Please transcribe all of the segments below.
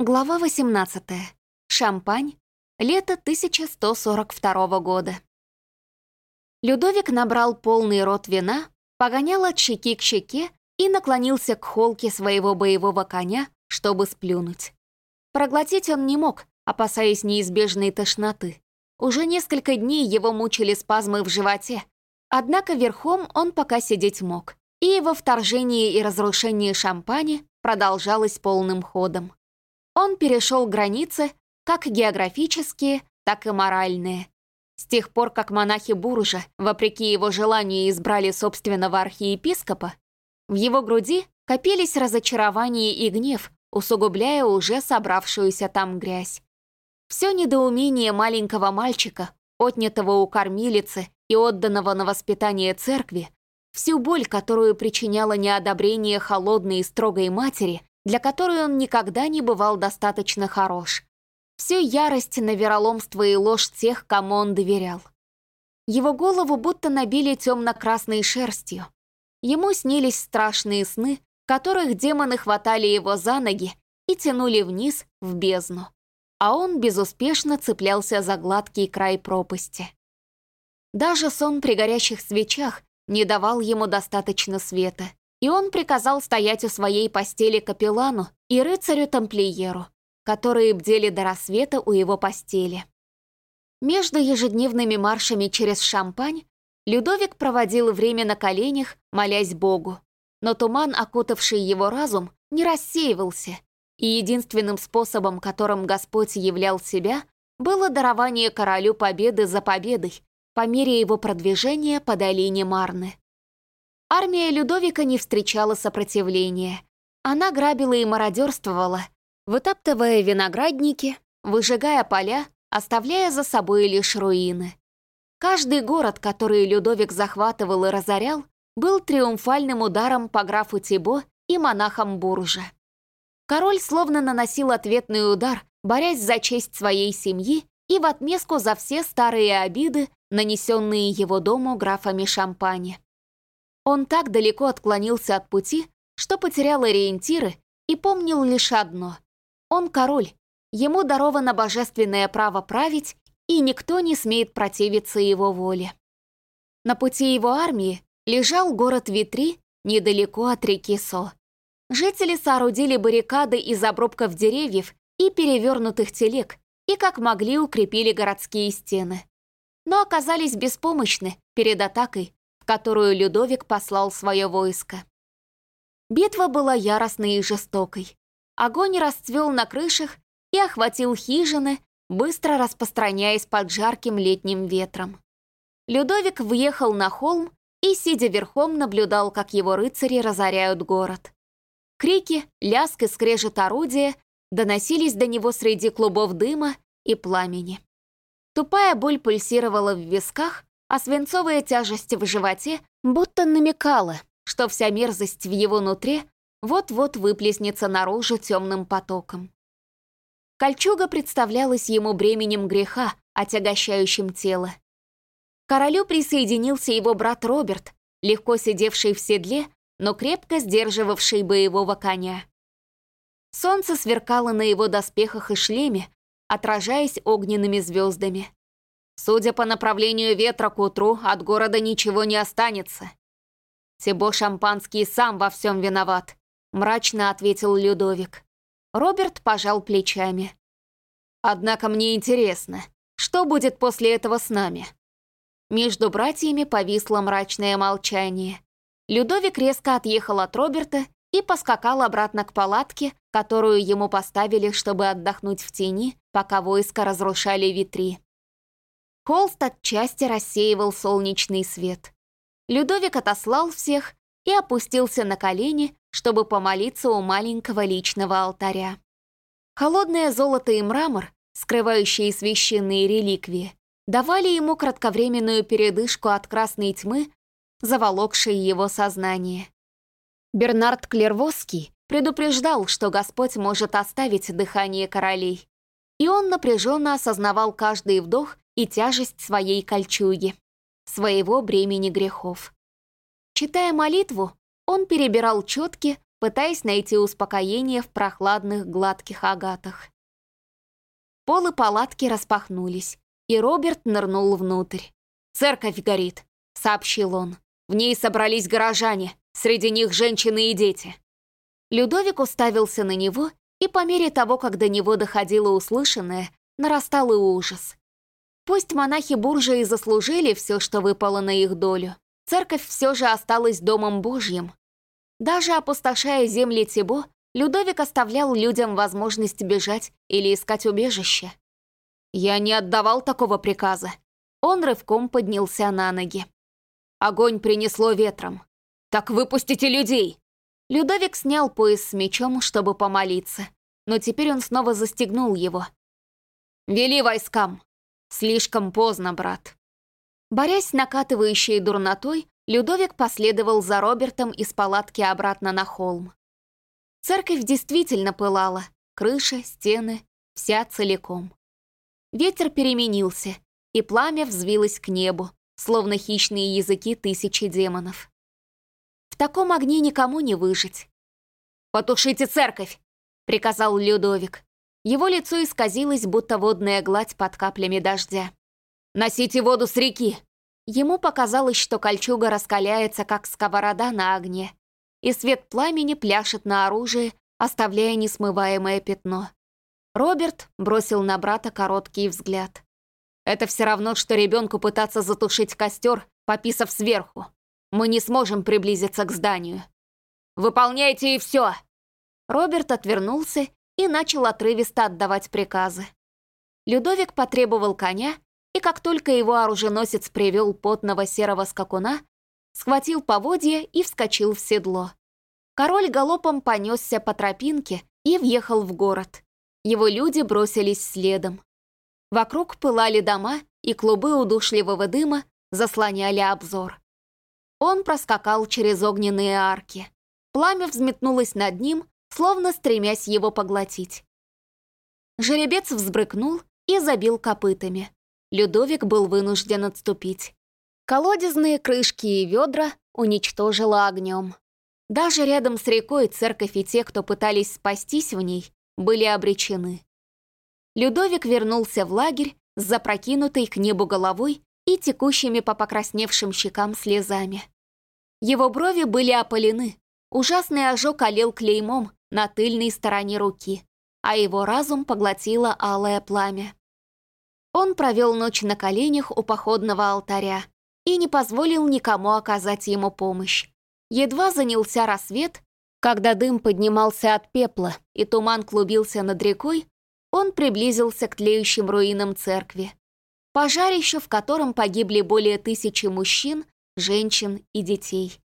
Глава 18. Шампань. Лето 1142 года. Людовик набрал полный рот вина, погонял от щеки к щеке и наклонился к холке своего боевого коня, чтобы сплюнуть. Проглотить он не мог, опасаясь неизбежной тошноты. Уже несколько дней его мучили спазмы в животе, однако верхом он пока сидеть мог, и его вторжение и разрушение шампани продолжалось полным ходом. Он перешел границы, как географические, так и моральные. С тех пор, как монахи Буржа, вопреки его желанию, избрали собственного архиепископа, в его груди копились разочарование и гнев, усугубляя уже собравшуюся там грязь. Все недоумение маленького мальчика, отнятого у кормилицы и отданного на воспитание церкви, всю боль, которую причиняло неодобрение холодной и строгой матери, для которой он никогда не бывал достаточно хорош. Всю ярость на вероломство и ложь тех, кому он доверял. Его голову будто набили темно-красной шерстью. Ему снились страшные сны, в которых демоны хватали его за ноги и тянули вниз, в бездну. А он безуспешно цеплялся за гладкий край пропасти. Даже сон при горящих свечах не давал ему достаточно света, и он приказал стоять у своей постели капеллану и рыцарю-тамплиеру, которые бдели до рассвета у его постели. Между ежедневными маршами через Шампань Людовик проводил время на коленях, молясь Богу, но туман, окутавший его разум, не рассеивался, и единственным способом, которым Господь являл себя, было дарование королю победы за победой по мере его продвижения по долине Марны. Армия Людовика не встречала сопротивления. Она грабила и мародерствовала, вытаптывая виноградники, выжигая поля, оставляя за собой лишь руины. Каждый город, который Людовик захватывал и разорял, был триумфальным ударом по графу Тибо и монахам Буржа. Король словно наносил ответный удар, борясь за честь своей семьи и в отместку за все старые обиды, нанесенные его дому графами Шампани. Он так далеко отклонился от пути, что потерял ориентиры и помнил лишь одно. Он король, ему даровано божественное право править, и никто не смеет противиться его воле. На пути его армии лежал город Витри недалеко от реки Со. Жители соорудили баррикады из обрубков деревьев и перевернутых телег и как могли укрепили городские стены. Но оказались беспомощны перед атакой, которую Людовик послал свое войско. Битва была яростной и жестокой. Огонь расцвел на крышах и охватил хижины, быстро распространяясь под жарким летним ветром. Людовик въехал на холм и, сидя верхом, наблюдал, как его рыцари разоряют город. Крики, лязг и скрежет орудия доносились до него среди клубов дыма и пламени. Тупая боль пульсировала в висках, а свинцовая тяжесть в животе будто намекала, что вся мерзость в его нутре вот-вот выплеснется наружу темным потоком. Кольчуга представлялась ему бременем греха, отягощающим тело. королю присоединился его брат Роберт, легко сидевший в седле, но крепко сдерживавший боевого коня. Солнце сверкало на его доспехах и шлеме, отражаясь огненными звездами. Судя по направлению ветра к утру, от города ничего не останется. Тибо Шампанский сам во всем виноват, мрачно ответил Людовик. Роберт пожал плечами. Однако мне интересно, что будет после этого с нами? Между братьями повисло мрачное молчание. Людовик резко отъехал от Роберта и поскакал обратно к палатке, которую ему поставили, чтобы отдохнуть в тени, пока войско разрушали витри. Холст отчасти рассеивал солнечный свет. Людовик отослал всех и опустился на колени, чтобы помолиться у маленького личного алтаря. Холодное золото и мрамор, скрывающие священные реликвии, давали ему кратковременную передышку от красной тьмы, заволокшей его сознание. Бернард Клервосский предупреждал, что Господь может оставить дыхание королей, и он напряженно осознавал каждый вдох и тяжесть своей кольчуги, своего бремени грехов. Читая молитву, он перебирал четки, пытаясь найти успокоение в прохладных гладких агатах. Полы палатки распахнулись, и Роберт нырнул внутрь. «Церковь горит», — сообщил он. «В ней собрались горожане, среди них женщины и дети». Людовик уставился на него, и по мере того, как до него доходило услышанное, нарастал и ужас. Пусть монахи Буржа и заслужили все, что выпало на их долю, церковь все же осталась домом Божьим. Даже опустошая земли Тибо, Людовик оставлял людям возможность бежать или искать убежище. «Я не отдавал такого приказа». Он рывком поднялся на ноги. Огонь принесло ветром. «Так выпустите людей!» Людовик снял пояс с мечом, чтобы помолиться, но теперь он снова застегнул его. «Вели войскам!» «Слишком поздно, брат». Борясь с накатывающей дурнотой, Людовик последовал за Робертом из палатки обратно на холм. Церковь действительно пылала, крыша, стены, вся целиком. Ветер переменился, и пламя взвилось к небу, словно хищные языки тысячи демонов. В таком огне никому не выжить. «Потушите церковь!» — приказал Людовик. Его лицо исказилось, будто водная гладь под каплями дождя. «Носите воду с реки!» Ему показалось, что кольчуга раскаляется, как сковорода на огне, и свет пламени пляшет на оружие, оставляя несмываемое пятно. Роберт бросил на брата короткий взгляд. «Это все равно, что ребенку пытаться затушить костер, пописав сверху. Мы не сможем приблизиться к зданию. Выполняйте и все!» Роберт отвернулся и начал отрывисто отдавать приказы. Людовик потребовал коня, и как только его оруженосец привел потного серого скакуна, схватил поводья и вскочил в седло. Король галопом понесся по тропинке и въехал в город. Его люди бросились следом. Вокруг пылали дома, и клубы удушливого дыма заслоняли обзор. Он проскакал через огненные арки. Пламя взметнулось над ним, словно стремясь его поглотить. Жеребец взбрыкнул и забил копытами. Людовик был вынужден отступить. Колодезные крышки и ведра уничтожила огнем. Даже рядом с рекой церковь и те, кто пытались спастись в ней, были обречены. Людовик вернулся в лагерь с запрокинутой к небу головой и текущими по покрасневшим щекам слезами. Его брови были опалены, ужасный ожог олел клеймом на тыльной стороне руки, а его разум поглотило алое пламя. Он провел ночь на коленях у походного алтаря и не позволил никому оказать ему помощь. Едва занялся рассвет, когда дым поднимался от пепла и туман клубился над рекой, он приблизился к тлеющим руинам церкви. Пожарище, в котором погибли более тысячи мужчин, женщин и детей.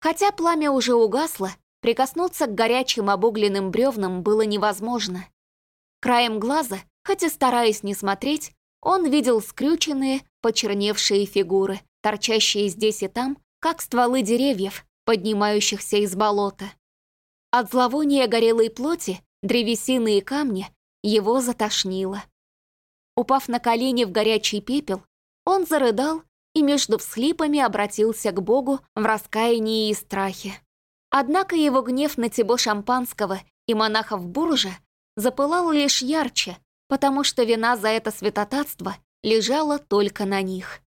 Хотя пламя уже угасло, прикоснуться к горячим обугленным бревнам было невозможно. Краем глаза, хотя стараясь не смотреть, он видел скрюченные, почерневшие фигуры, торчащие здесь и там, как стволы деревьев, поднимающихся из болота. От зловония горелой плоти, древесины и камни его затошнило. Упав на колени в горячий пепел, он зарыдал и между всхлипами обратился к Богу в раскаянии и страхе. Однако его гнев на Тибо Шампанского и монахов Буржа запылал лишь ярче, потому что вина за это святотатство лежала только на них.